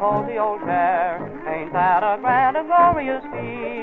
cozy old chair. Ain't that a grand and glorious feat?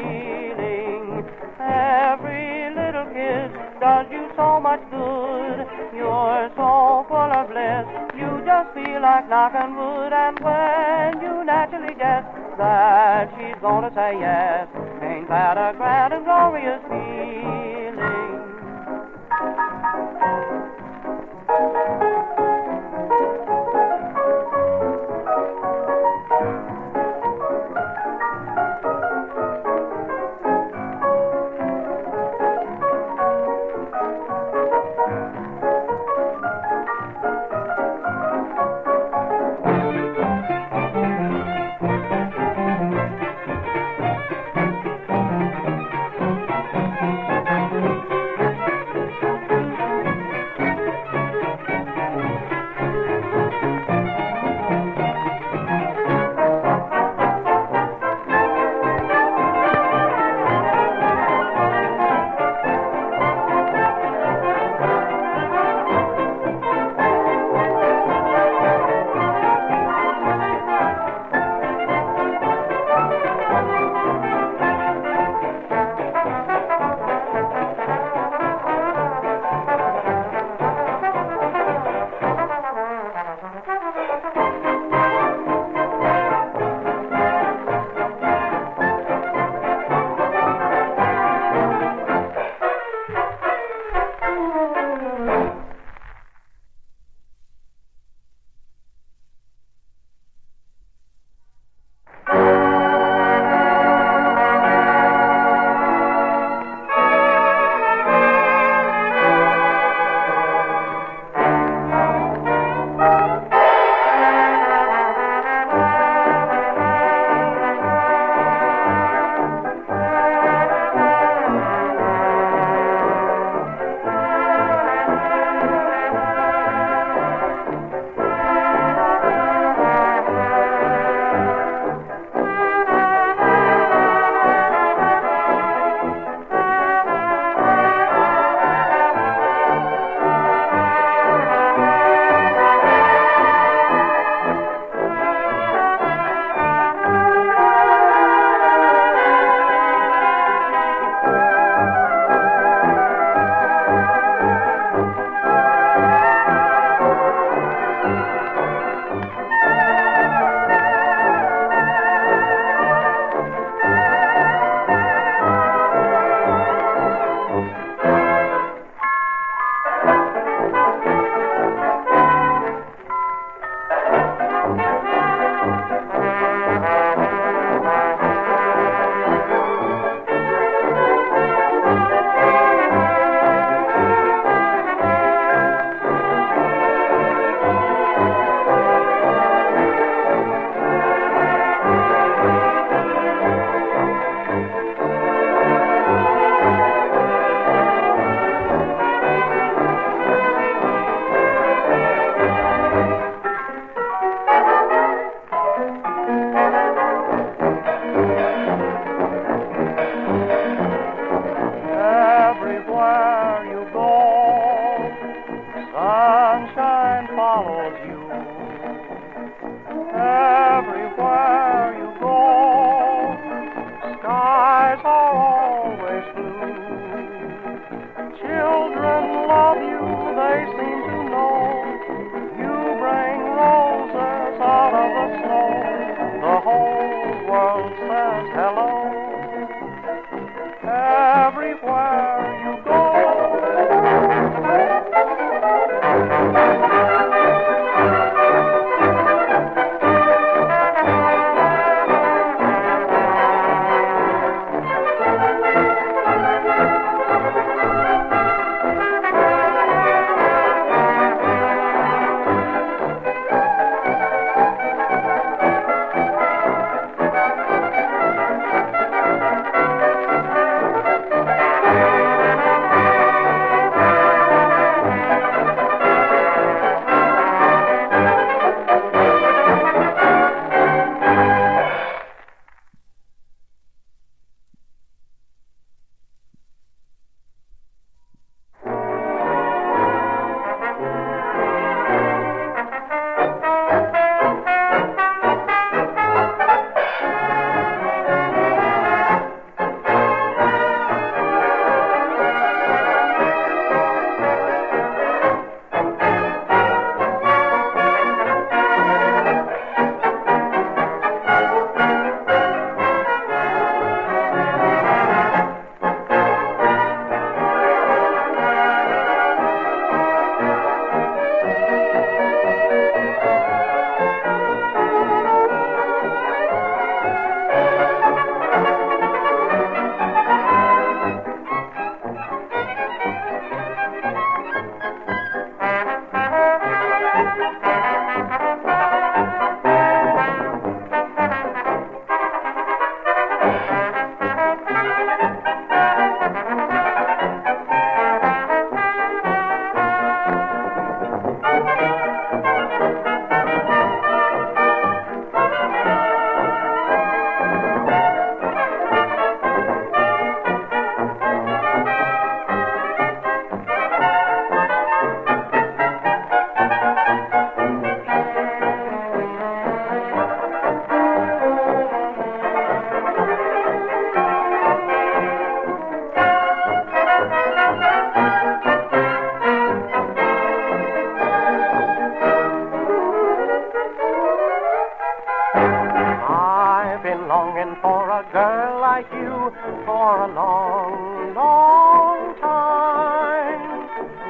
A girl like you for a long, long time.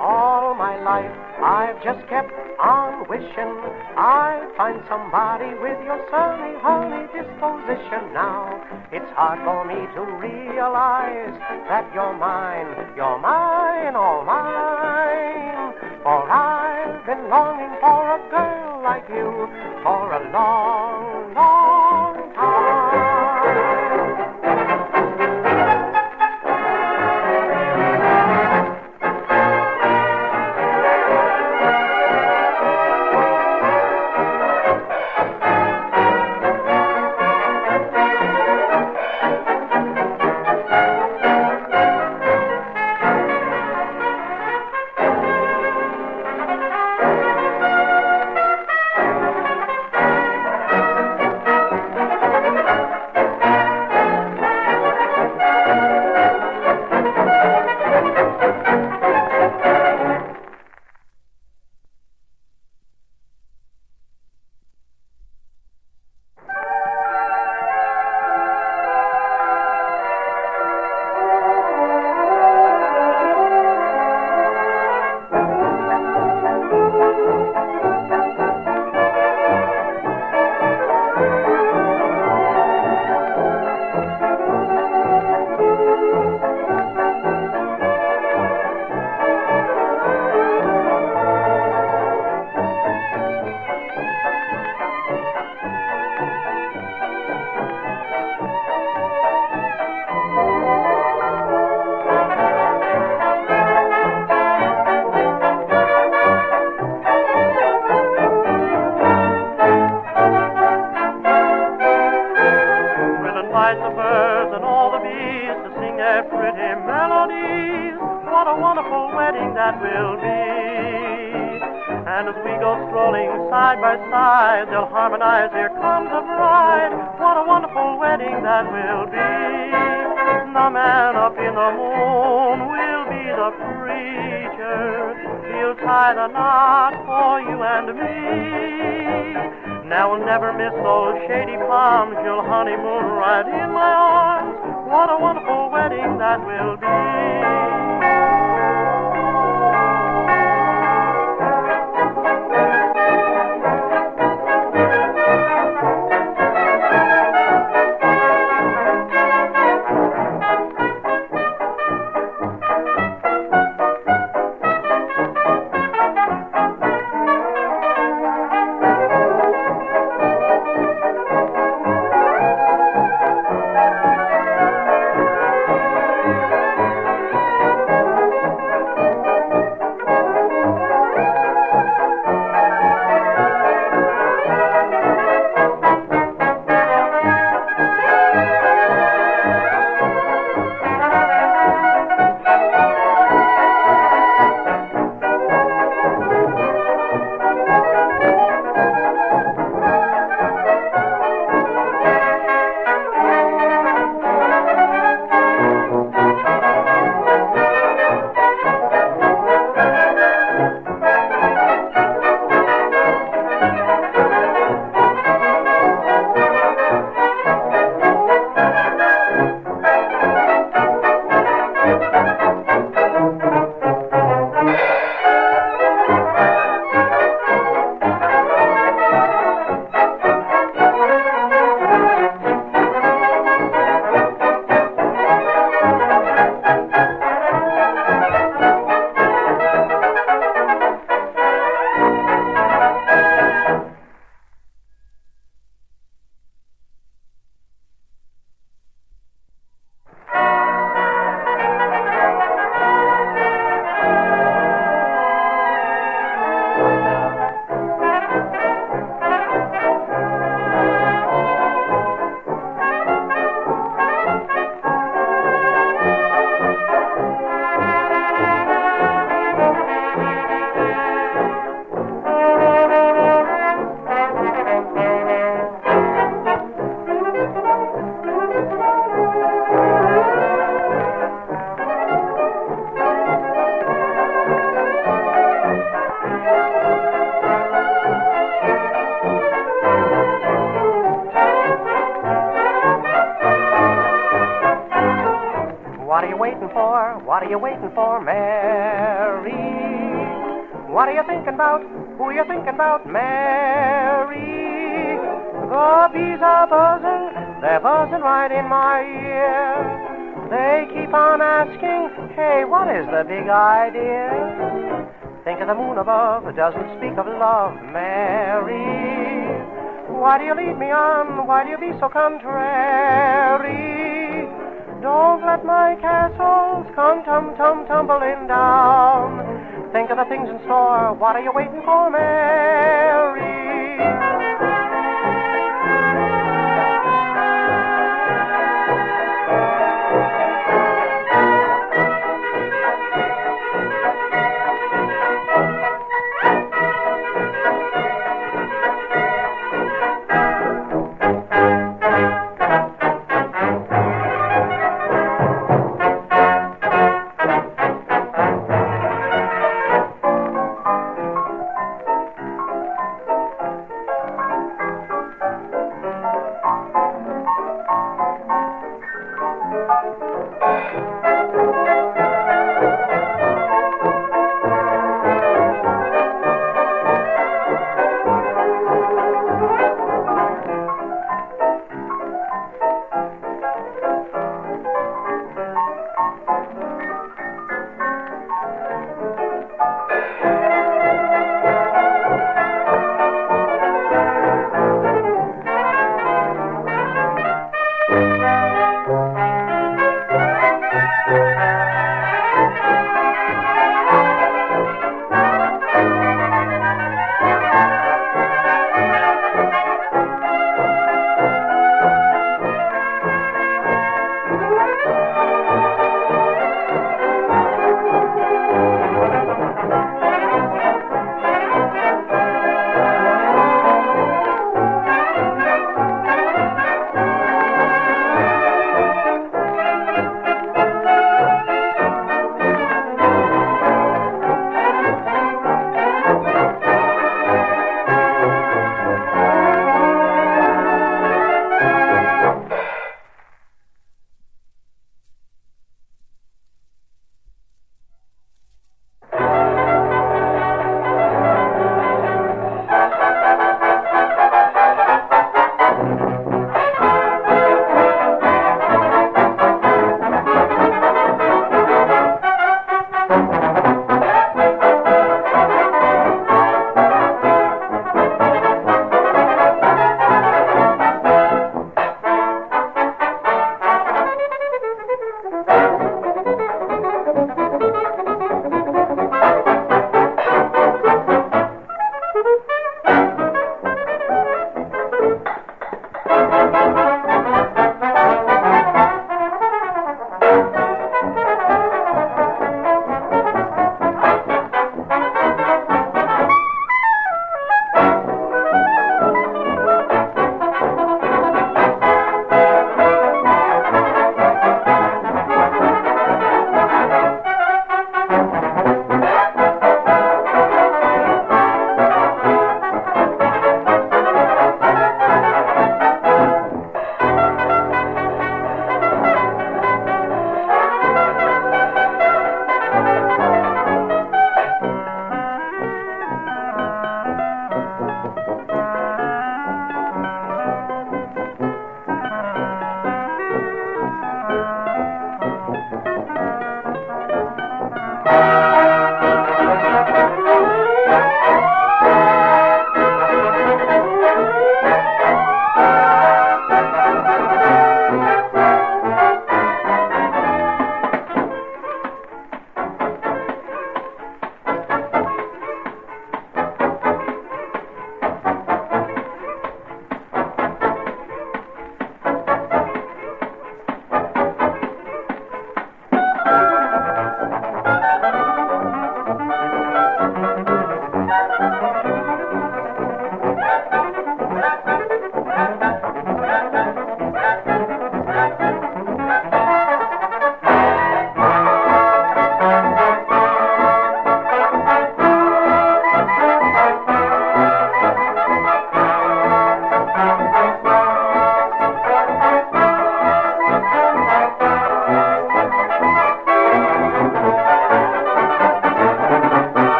All my life I've just kept on wishing I'd find somebody with your sunny, honey disposition. Now it's hard for me to realize that you're mine, you're mine, all mine. For I've been longing for a girl like you for a long, long that will be. And as we go strolling side by side, they'll harmonize. Here comes a bride. What a wonderful wedding that will be. The man up in the moon will be the preacher. He'll tie the knot for you and me. Now we'll never miss those shady palms. You'll honeymoon right in my arms. What a wonderful wedding that will be. Are you waiting for, Mary? What are you thinking about? Who are you thinking about, Mary? The bees are buzzing, they're buzzing right in my ear. They keep on asking, hey, what is the big idea? Think of the moon above, it doesn't speak of love, Mary. Why do you lead me on? Why do you be so contrary? Don't let my castles come tum tum tumbling down. Think of the things in store. What are you waiting for, Mary?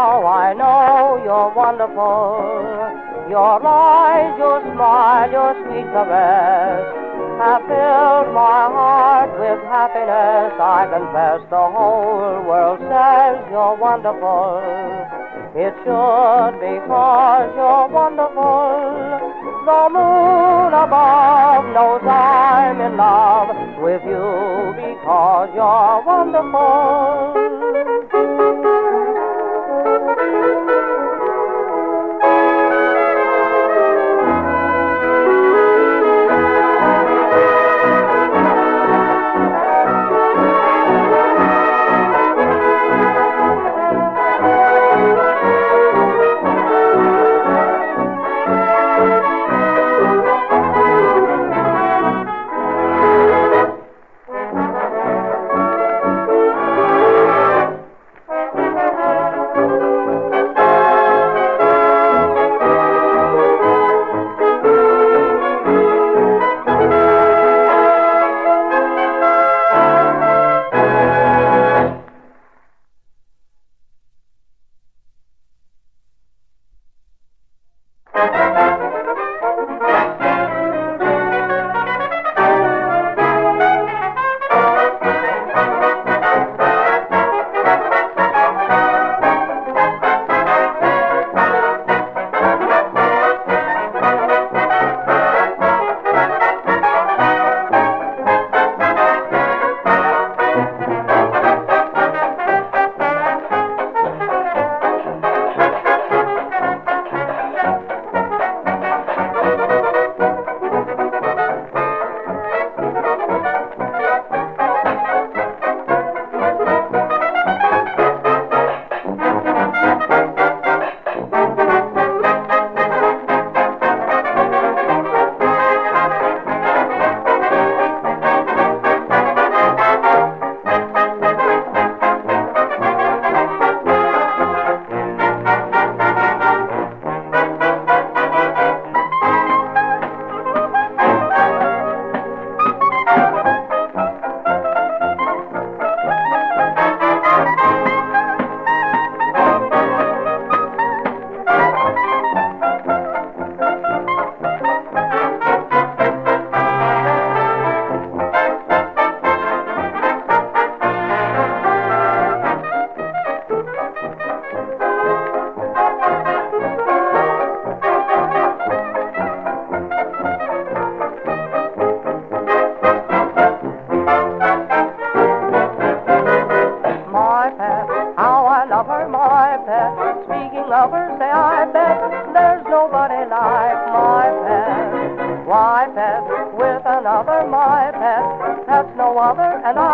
Now I know you're wonderful. Your eyes, your smile, your sweet caress have filled my heart with happiness. I confess the whole world says you're wonderful. It should because you're wonderful. The moon above knows I'm in love with you because you're wonderful. And I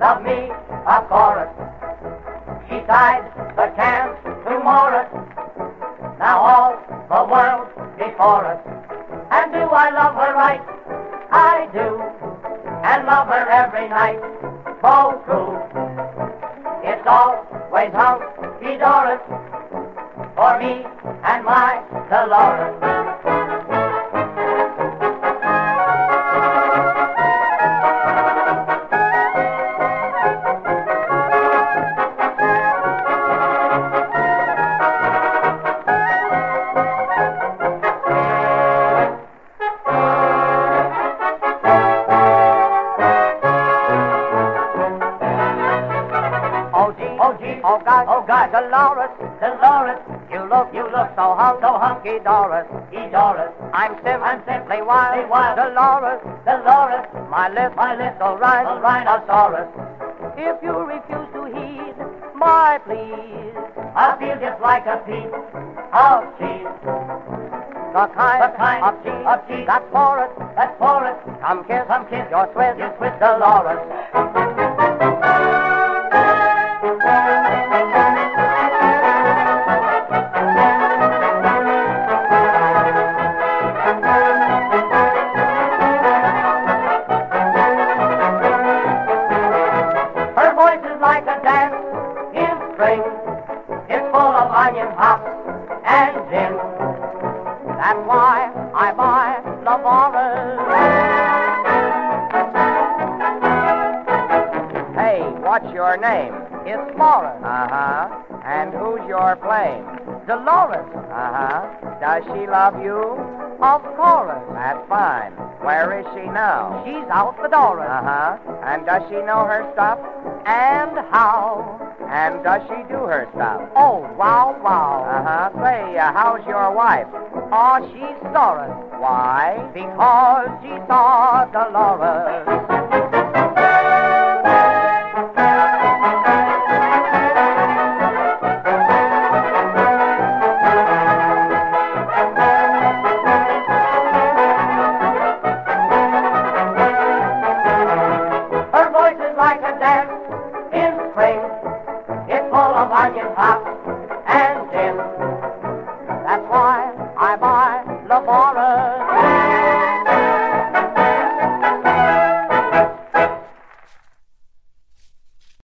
Love me, of course. She tied the can Dolores, you look, you look so hung, so hunky, Doris, e Doris. I'm sim, I'm simply wild, wild, Dolores, Dolores. My lips, my lips, so rhine, so rhinoceros. If you refuse to heed my pleas, I feel just like a piece of cheese. The kind, the kind of cheese, of cheese that's for us, that's for us. Come kiss, come kiss your Swiss, your Swiss Dolores. Laura. Uh huh. And who's your flame? Dolores. Uh huh. Does she love you? Of course. That's fine. Where is she now? She's out the door. Uh huh. And does she know her stuff? And how? And does she do her stuff? Oh, wow, wow. Uh huh. Say, uh, how's your wife? Oh, she's sorry. Why? Because she saw Dolores.